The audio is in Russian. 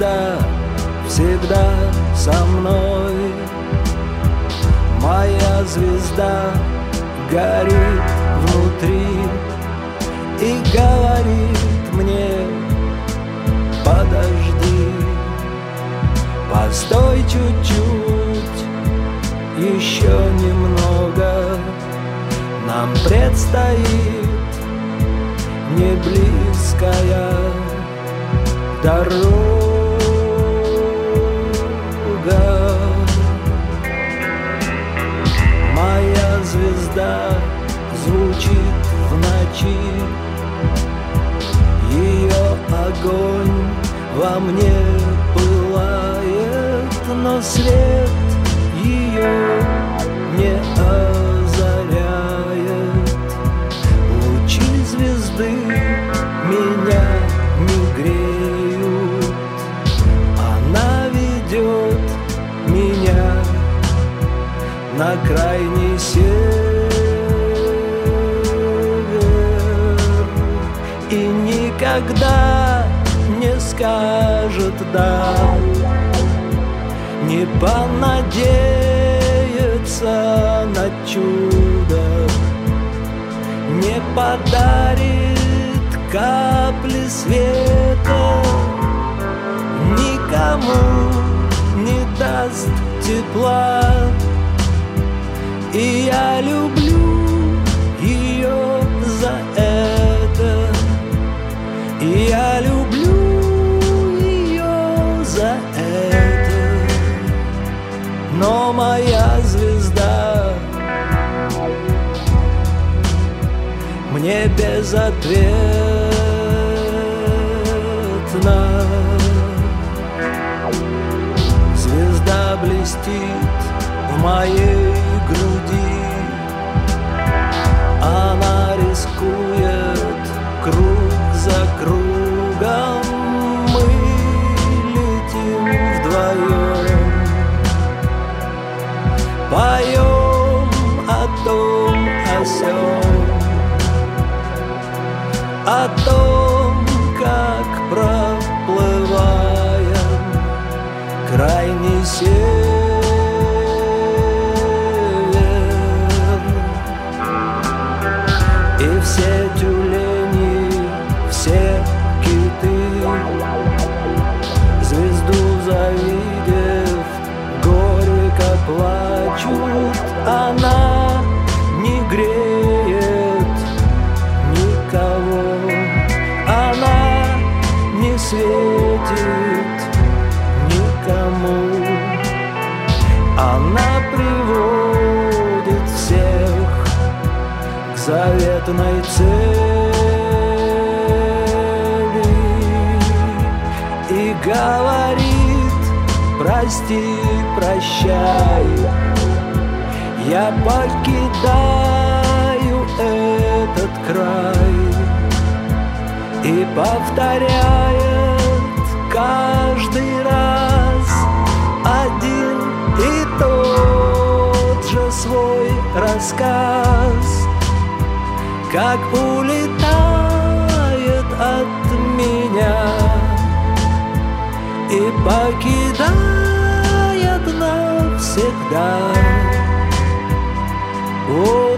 звезда всегда со мной. Моя звезда горит внутри И говорит мне Подожди, постой чуть-чуть Еще немного. Нам предстоит Не близкая дорога звезда звучит в ночи. Ее огонь во мне пылает Но свет ее не озаряет. Лучи звезды меня не греют. Она ведет меня на крайний скажет «да», Не понадеется на чудо, Не подарит капли света, Никому не даст тепла, И я люблю Мне безответна Звезда блестит в моей О том, как проплываем крайний север заветной цели. Говорит Прости, прощай Я покидаю этот край И повторяет каждый раз Один и тот же свой рассказ Как улетает от меня и покидает навсегда. О,